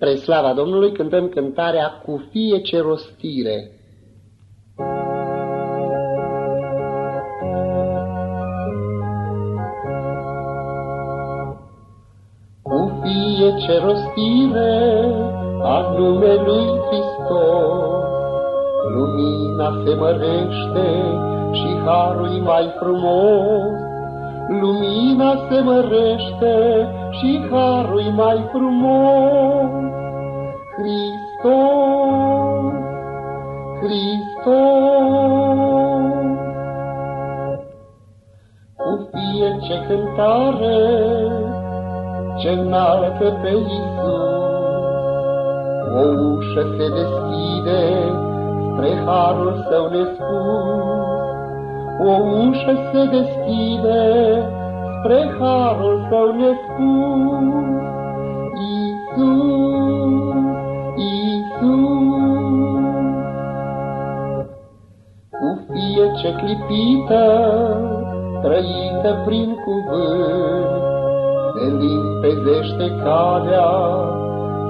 Pre slava Domnului cântăm cântarea cu fie ce rostire. Cu fie ce rostire a numelui Hristos, lumina se mărește și harul mai frumos, lumina se mărește și harul mai frumos. Hristos, Hristos. Cu fie ce cântare ce înaltă pe Iisus, o ușă se deschide spre harul său nespus o ușă se deschide spre harul său nespus. Iisus, Iisus, cu fie ce clipită, trăită prin cuvânt, se limpezește calea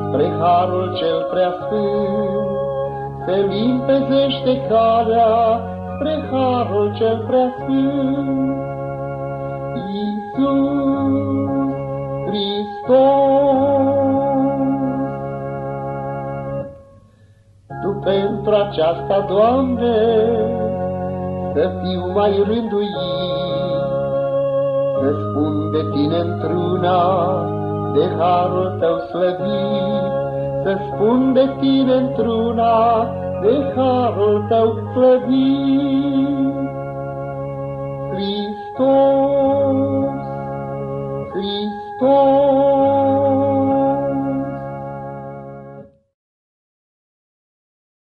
spre harul cel prea sfânt, se limpezește calea spre harul cel prea sfânt. Iisus Hristos. Tu pentru aceasta, Doamne, să fiu mai rânduit, să spun de Tine într-una, de harul Tău slăvit, să spun de Tine într-una, de harul tău slăvit. Hristos,